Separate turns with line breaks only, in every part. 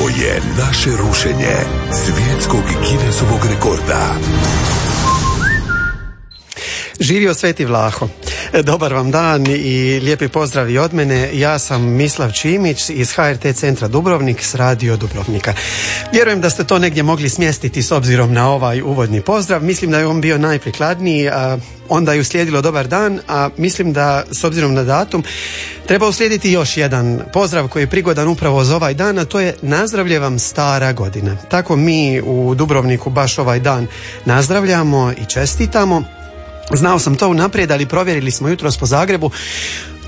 Ovo je naše rušenje svjetskog Guinnessovog rekorda.
Živio Sveti Vlaho. Dobar vam dan i lijepi pozdrav i od mene. Ja sam Mislav Čimić iz HRT centra Dubrovnik s radio Dubrovnika. Vjerujem da ste to negdje mogli smjestiti s obzirom na ovaj uvodni pozdrav. Mislim da je on bio najprikladniji, a onda je uslijedilo dobar dan, a mislim da s obzirom na datum treba uslijediti još jedan pozdrav koji je prigodan upravo za ovaj dan, a to je nazdravlje vam stara godina. Tako mi u Dubrovniku baš ovaj dan nazdravljamo i čestitamo. Znao sam to unaprijed, ali provjerili smo jutros po Zagrebu.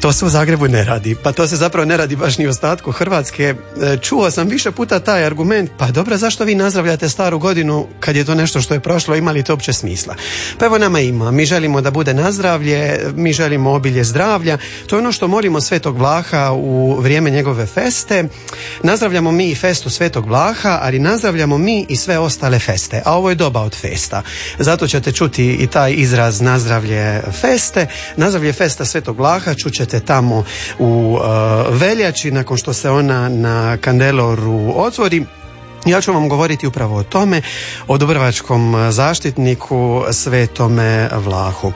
To se u Zagrebu ne radi, pa to se zapravo ne radi baš ni u ostatku Hrvatske. E, čuo sam više puta taj argument, pa dobro, zašto vi nazdravljate staru godinu kad je to nešto što je prošlo, ima li to uopće smisla? Pa evo nama ima, mi želimo da bude nazdravlje, mi želimo obilje zdravlja, to je ono što molimo Svetog Vlaha u vrijeme njegove feste. Nazdravljamo mi i festu Svetog Vlaha, ali nazdravljamo mi i sve ostale feste, a ovo je doba od festa. Zato ćete čuti i taj izraz nazdravlje feste, nazdravlje festa Svetog Vlaha, čućete tamo u uh, veljači nakon što se ona na Kandeloru otvori ja ću vam govoriti upravo o tome, o dubrovačkom zaštitniku Svetome Vlahu.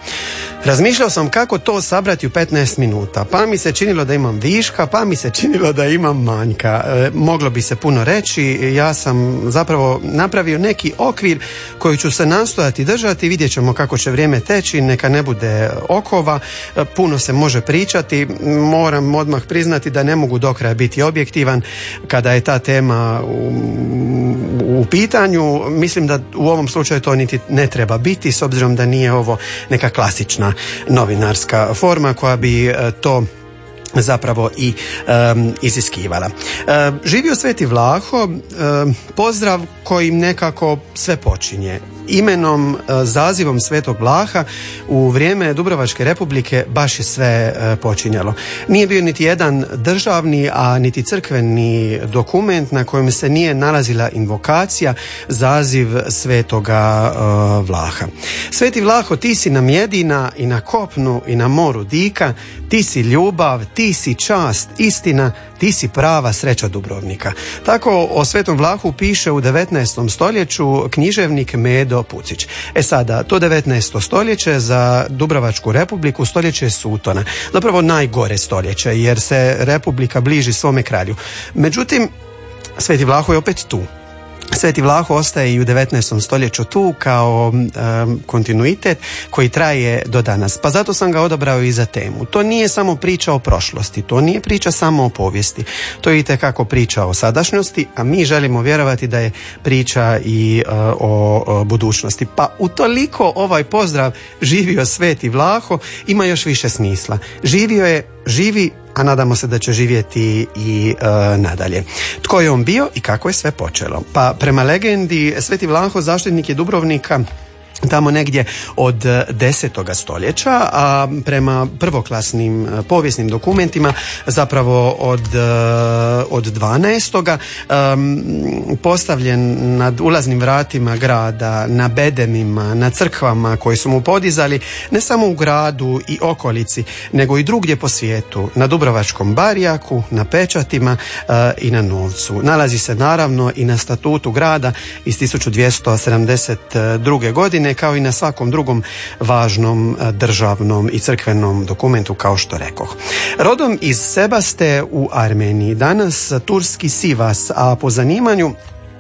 Razmišljao sam kako to sabrati u 15 minuta, pa mi se činilo da imam viška, pa mi se činilo da imam manjka. E, moglo bi se puno reći, ja sam zapravo napravio neki okvir koji ću se nastojati držati, vidjet ćemo kako će vrijeme teći, neka ne bude okova, e, puno se može pričati, moram odmah priznati da ne mogu do kraja biti objektivan. Kada je ta tema u, u pitanju, mislim da u ovom slučaju to niti ne treba biti s obzirom da nije ovo neka klasična novinarska forma koja bi e, to zapravo i um, iziskivala. Um, živio Sveti Vlaho, pozdrav kojim nekako sve počinje imenom, e, zazivom Svetog Vlaha u vrijeme Dubrovačke republike baš je sve e, počinjalo. Nije bio niti jedan državni, a niti crkveni dokument na kojem se nije nalazila invokacija, zaziv Svetoga e, Vlaha. Sveti Vlaho, ti si nam jedina i na kopnu i na moru dika, ti si ljubav, ti si čast, istina, ti si prava sreća Dubrovnika. Tako o Svetom Vlahu piše u 19. stoljeću književnik Medo Pucić. E sada, to 19. stoljeće za Dubrovačku republiku stoljeće Sutona. Zapravo najgore stoljeće jer se republika bliži svome kralju. Međutim, Sveti Vlahu je opet tu. Sveti Vlaho ostaje i u 19. stoljeću tu kao kontinuitet koji traje do danas. Pa zato sam ga odabrao i za temu. To nije samo priča o prošlosti, to nije priča samo o povijesti. To je itekako priča o sadašnjosti, a mi želimo vjerovati da je priča i e, o budućnosti. Pa utoliko ovaj pozdrav živio Sveti Vlaho ima još više smisla. Živio je, živi a nadamo se da će živjeti i e, nadalje. Tko je on bio i kako je sve počelo? Pa prema legendi Sveti Vlaho zaštitnik je Dubrovnika tamo negdje od 10. stoljeća, a prema prvoklasnim e, povijesnim dokumentima zapravo od, e, od 12. postavljen nad ulaznim vratima grada, na bedemima, na crkvama koji su mu podizali ne samo u gradu i okolici, nego i drugdje po svijetu, na Dubrovačkom barjaku, na pečatima e, i na novcu. Nalazi se naravno i na statutu grada iz 1272. godine kao i na svakom drugom važnom e, državnom i crkvenom dokumentu kao što rekoh. Rodom iz Sebaste u Armeniji, danas turski Sivas, a po zanimanju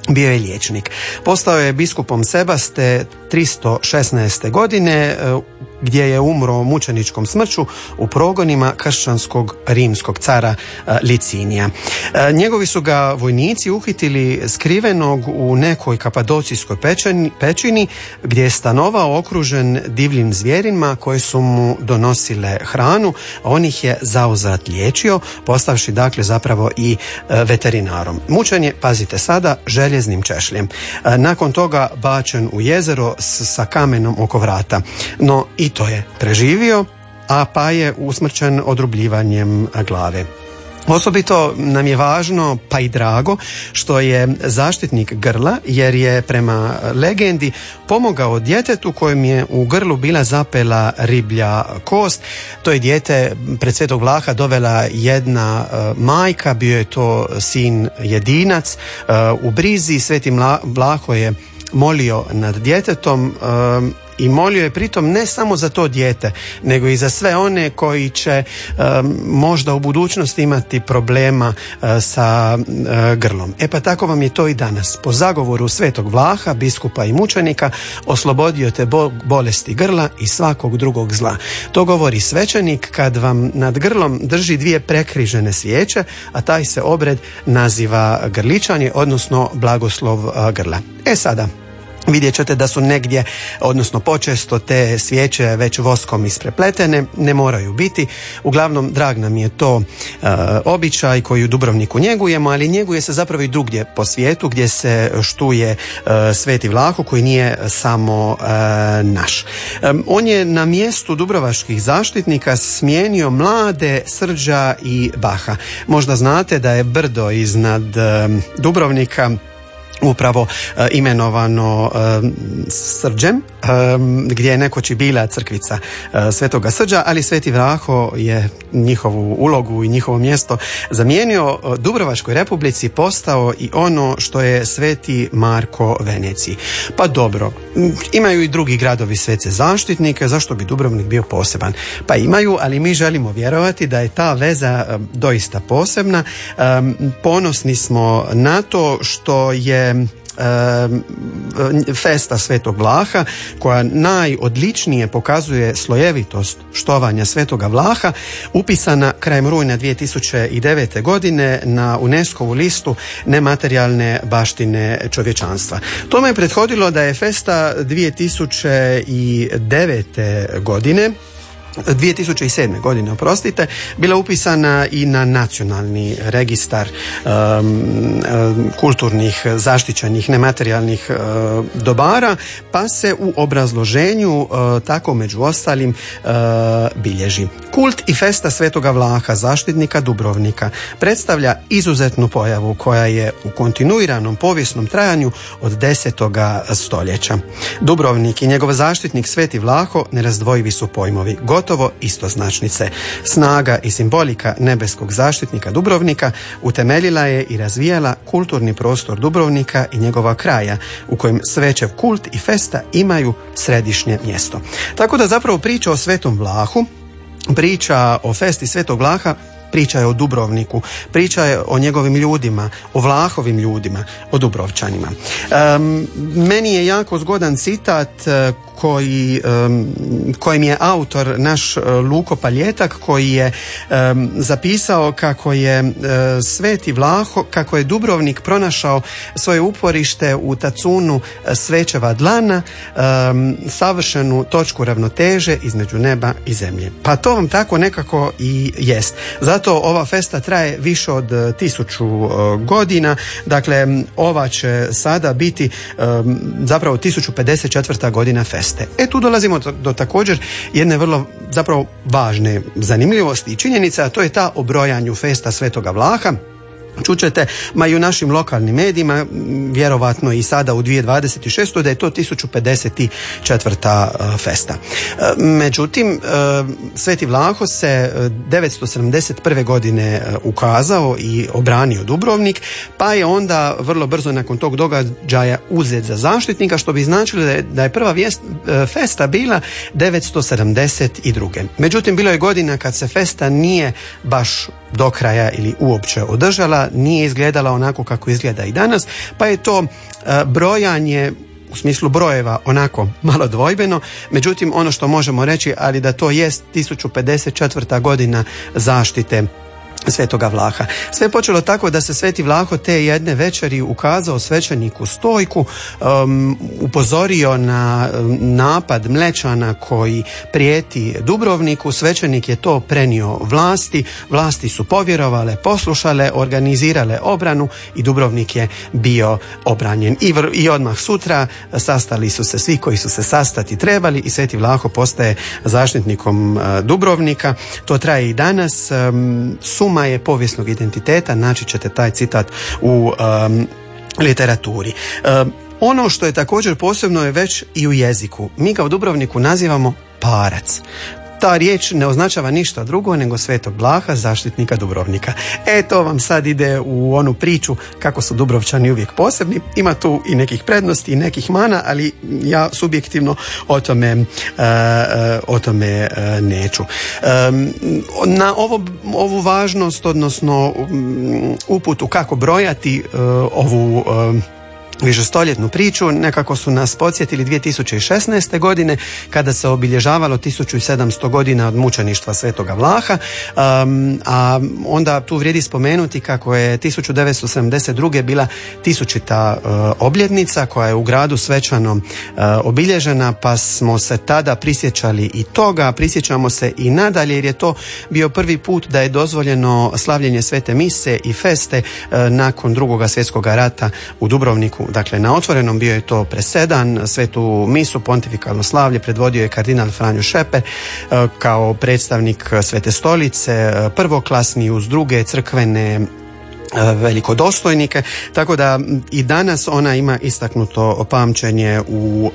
bio je liječnik. Postao je biskupom Sebaste 316. godine e, gdje je umro mučeničkom smrću u progonima kršćanskog rimskog cara e, Licinija. E, njegovi su ga vojnici uhitili skrivenog u nekoj kapadocijskoj pećini gdje je stanovao okružen divljim zvjerima koje su mu donosile hranu, a on ih je zauzat liječio, postavši dakle zapravo i veterinarom. Mučen je, pazite sada, željeznim češljem. Nakon toga bačen u jezero sa kamenom oko vrata. No i to je preživio, a pa je usmrćen odrubljivanjem glave. Osobito nam je važno pa i drago što je zaštitnik grla jer je prema legendi pomogao djetetu kojem je u grlu bila zapela riblja kost. To je dijete pred Svetog Vlaha dovela jedna e, majka, bio je to sin jedinac. E, u brizi Sveti Vlaho je molio nad djetetom e, i molio je pritom ne samo za to dijete, nego i za sve one koji će možda u budućnosti imati problema e, sa e, grlom. E pa tako vam je to i danas. Po zagovoru Svetog Vlaha, biskupa i mučenika, oslobodio te Bog bolesti grla i svakog drugog zla. To govori svećenik kad vam nad grlom drži dvije prekrižene svijeće, a taj se obred naziva grličanje, odnosno blagoslov e, grla. E sada, Vidjet ćete da su negdje, odnosno počesto te svijeće već voskom isprepletene, ne moraju biti. Uglavnom, drag nam je to e, običaj koji u Dubrovniku njegujemo, ali njeguje se zapravo i drugdje po svijetu gdje se štuje e, Sveti Vlaho koji nije samo e, naš. On je na mjestu dubrovačkih zaštitnika smijenio mlade Srđa i Baha. Možda znate da je brdo iznad Dubrovnika upravo e, imenovano e, Srđem, e, gdje je nekoć i bila crkvica Svetoga Srđa, ali Sveti Vraho je njihovu ulogu i njihovo mjesto zamijenio Dubrovačkoj republici postao i ono što je Sveti Marko Veneciji. Pa dobro, imaju i drugi gradovi svece zaštitnike, zašto bi Dubrovnik bio poseban? Pa imaju, ali mi želimo vjerovati da je ta veza doista posebna. Ponosni smo na to što je festa Svetog Vlaha koja najodličnije pokazuje slojevitost štovanja Svetoga Vlaha upisana krajem rujna 2009. godine na UNESCO-vu listu nematerijalne baštine čovječanstva. Tome je prethodilo da je festa 2009. godine 2007. godine, oprostite, bila upisana i na nacionalni registar kulturnih zaštićenih nematerijalnih dobara, pa se u obrazloženju tako među ostalim bilježi. Kult i festa Svetoga Vlaha, zaštitnika Dubrovnika, predstavlja izuzetnu pojavu koja je u kontinuiranom povijesnom trajanju od desetoga stoljeća. Dubrovnik i njegov zaštitnik Sveti Vlaho nerazdvojivi su pojmovi gotovo istoznačnice. Snaga i simbolika nebeskog zaštitnika Dubrovnika utemeljila je i razvijala kulturni prostor Dubrovnika i njegova kraja u kojem svećev kult i festa imaju središnje mjesto. Tako da zapravo priča o Svetom Vlahu priča o festi Svetog Vlaha priča je o Dubrovniku, priča je o njegovim ljudima, o Vlahovim ljudima, o Dubrovčanima. meni je jako zgodan citat koji, kojim je autor naš e, Luko Paljetak koji je zapisao kako je e, Sveti Vlaho, kako je Dubrovnik pronašao svoje uporište u tacunu e, svećeva dlana, savršenu točku ravnoteže između neba i zemlje. Pa to vam tako nekako i jest. Zato ova festa traje više od tisuću godina, dakle ova će sada biti zapravo 1054. godina festa. E tu dolazimo do, također jedne vrlo zapravo važne zanimljivosti i činjenica, a to je ta o brojanju festa Svetoga Vlaha Čućete, ma i u našim lokalnim medijima, vjerovatno i sada u 2026. da je to 1054. E, festa. E, međutim, e, Sveti Vlaho se 971. godine ukazao i obranio Dubrovnik, pa je onda vrlo brzo nakon tog događaja uzet za zaštitnika, što bi značilo da je prva vijest, festa bila 972. Međutim, bilo je godina kad se festa nije baš do kraja ili uopće održala, nije izgledala onako kako izgleda i danas, pa je to e, brojanje u smislu brojeva onako malo dvojbeno, međutim ono što možemo reći, ali da to jest 1054. godina zaštite Svetoga Vlaha. Sve počelo tako da se Sveti Vlaho te jedne večeri ukazao svećeniku Stojku, um, upozorio na um, napad Mlečana koji prijeti Dubrovniku. Svećenik je to prenio vlasti, vlasti su povjerovale, poslušale, organizirale obranu i Dubrovnik je bio obranjen. I, i odmah sutra sastali su se svi koji su se sastati trebali i Sveti Vlaho postaje zaštitnikom uh, Dubrovnika. To traje i danas. Um, sum šuma je povijesnog identiteta, naći ćete taj citat u literaturi. ono što je također posebno je već i u jeziku. Mi ga u Dubrovniku nazivamo parac ta riječ ne označava ništa drugo nego Svetog Blaha, zaštitnika Dubrovnika. E, to vam sad ide u onu priču kako su Dubrovčani uvijek posebni. Ima tu i nekih prednosti i nekih mana, ali ja subjektivno o tome, e, e, o tome e, neću. Na ovo, ovu važnost, odnosno uputu kako brojati ovu višestoljetnu priču. Nekako su nas podsjetili 2016. godine kada se obilježavalo 1700 godina od mučeništva Svetoga Vlaha, um, a onda tu vrijedi spomenuti kako je 1972. bila tisućita uh, obljednica koja je u gradu svečano uh, obilježena pa smo se tada prisjećali i toga, prisjećamo se i nadalje jer je to bio prvi put da je dozvoljeno slavljenje svete mise i feste uh, nakon drugoga svjetskog rata u Dubrovniku Dakle, na otvorenom bio je to presedan, svetu misu, pontifikalno slavlje, predvodio je kardinal Franjo Šeper e, kao predstavnik Svete stolice, e, prvoklasni uz druge crkvene velikodostojnike, tako da i danas ona ima istaknuto pamćenje u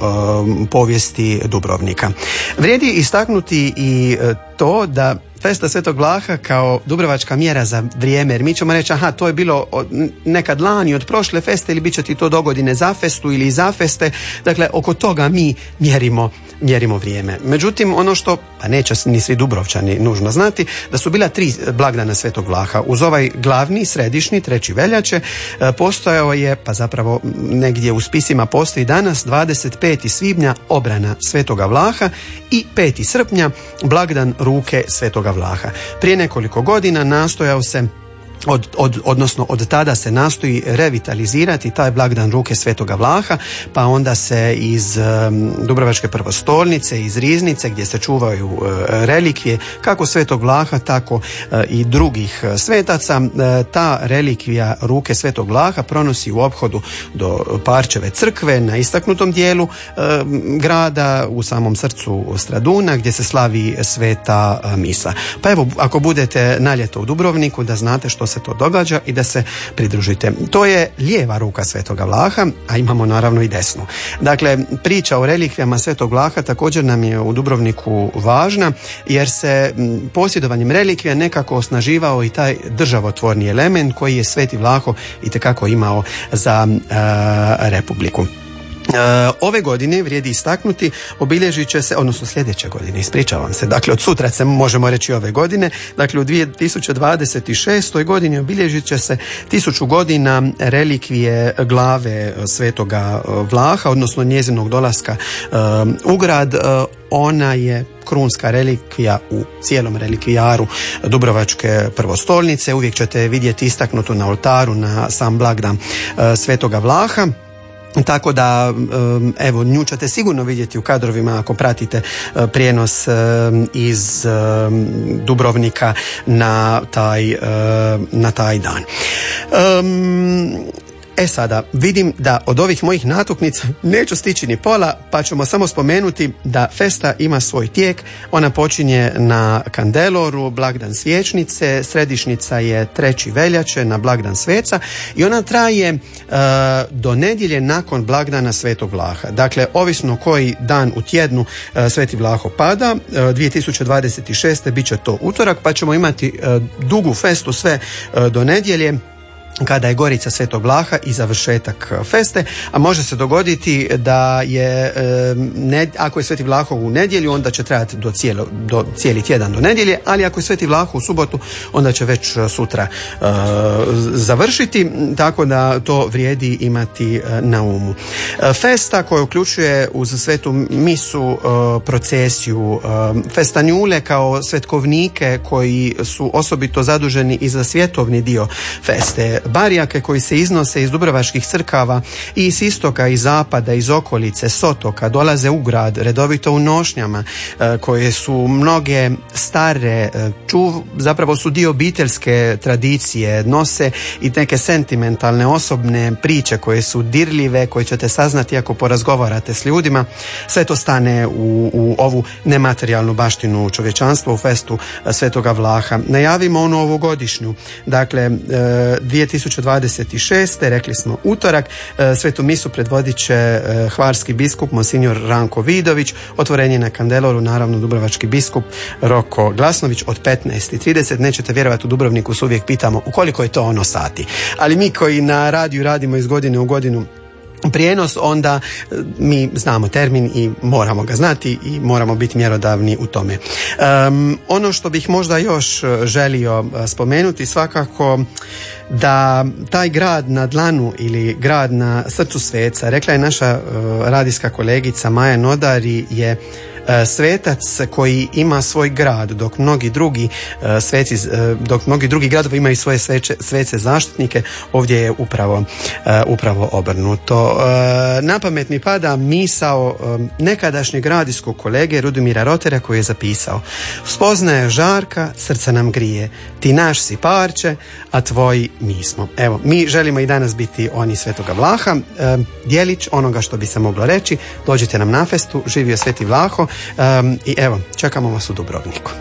povijesti Dubrovnika. Vrijedi istaknuti i to da Festa Svetog Vlaha kao dubrovačka mjera za vrijeme, jer mi ćemo reći aha, to je bilo nekad lani od prošle feste ili bit će ti to dogodine za festu ili za feste, dakle oko toga mi mjerimo, mjerimo vrijeme. Međutim, ono što, pa neće ni svi Dubrovčani nužno znati, da su bila tri blagdana Svetog Vlaha. Uz ovaj glavni, središnji, treći veljače, e, postojao je, pa zapravo negdje u spisima postoji danas 25. svibnja obrana Svetoga Vlaha i 5. srpnja blagdan ruke Svetoga Vlaha. Prije nekoliko godina nastojao se od, od, odnosno od tada se nastoji revitalizirati taj blagdan ruke Svetoga Vlaha, pa onda se iz um, Dubrovačke prvostolnice, iz Riznice gdje se čuvaju uh, relikvije kako Svetog Vlaha, tako uh, i drugih uh, svetaca, ta relikvija ruke Svetog Vlaha pronosi u obhodu do Parčeve crkve na istaknutom dijelu grada u samom srcu Straduna gdje se slavi sveta misa. Pa evo, ako budete na ljeto u Dubrovniku da znate što se to događa i da se pridružite. To je lijeva ruka Svetoga Vlaha, a imamo naravno i desnu. Dakle, priča o relikvijama Svetog Vlaha također nam je u Dubrovniku važna, jer se posjedovanjem relikvija nekako osnaživao i taj državotvorni element koji je Sveti Vlaho i imao za Republiku. E, ove godine vrijedi istaknuti, obilježit će se, odnosno sljedeće godine, ispričavam se, dakle od sutra se možemo reći ove godine, dakle u 2026. godini obilježit će se tisuću godina relikvije glave svetoga Vlaha, odnosno njezinog dolaska e, u grad. E, ona je krunska relikvija u cijelom relikvijaru Dubrovačke prvostolnice. Uvijek ćete vidjeti istaknutu na oltaru na sam blagdan Svetoga Vlaha. Tako da, evo, nju ćete sigurno vidjeti u kadrovima ako pratite e, prijenos iz Dubrovnika na taj, na taj dan. E sada, vidim da od ovih mojih natuknica neću stići ni pola, pa ćemo samo spomenuti da festa ima svoj tijek. Ona počinje na Kandeloru, blagdan Svječnice, središnica je treći veljače na blagdan Sveca i ona traje e, do nedjelje nakon blagdana Svetog Vlaha. Dakle, ovisno koji dan u tjednu e, Sveti Vlaho pada, e, 2026. bit će to utorak, pa ćemo imati dugu festu sve do nedjelje kada je Gorica Svetog Vlaha i završetak feste, a može se dogoditi da je, ako je Sveti Vlaho u nedjelju, onda će trajati do, cijelo, do cijeli tjedan do nedjelje, ali ako je Sveti Vlaho u subotu, onda će već sutra e, završiti, tako da to vrijedi imati e, na umu. E, festa koja uključuje uz svetu misu, procesiju, festanjule kao svetkovnike koji su osobito zaduženi i za svjetovni dio feste, barijake koji se iznose iz dubrovačkih crkava i iz istoka i zapada, iz okolice, sotoka, dolaze u grad, redovito u nošnjama, e, koje su mnoge stare, e, čuv, zapravo su dio obiteljske tradicije, nose i neke sentimentalne, osobne priče koje su dirljive, koje ćete saznati ako porazgovarate s ljudima. Sve to stane u, u ovu nematerijalnu baštinu čovječanstva u festu e, Svetoga Vlaha. Najavimo onu ovogodišnju, dakle 2026. rekli smo utorak, svetu misu predvodit će hvarski biskup Monsignor Ranko Vidović, otvorenje na Kandeloru, naravno Dubrovački biskup Roko Glasnović od 15.30. Nećete vjerovati u Dubrovniku se uvijek pitamo u koliko je to ono sati. Ali mi koji na radiju radimo iz godine u godinu prijenos, onda e, mi znamo termin i moramo ga znati i moramo biti mjerodavni u tome. ono što bih možda još e, želio e, spomenuti svakako da taj grad na dlanu ili grad na srcu sveca, rekla je naša radijska kolegica Maja Nodari je svetac koji ima svoj grad dok mnogi drugi e, sveci, e, dok mnogi drugi gradovi imaju svoje sveće, svece zaštitnike ovdje je upravo, upravo obrnuto. Na pamet mi pada misao nekadašnjeg radijskog kolege Rudimira Rotera koji je zapisao Spoznaje žarka, srce nam grije, ti naš si parče, a tvoji mi smo. Evo, mi želimo i danas biti oni Svetoga Vlaha, dijelić onoga što bi se moglo reći, dođite nam na festu, živio Sveti Vlaho, i evo, čekamo vas u Dubrovniku.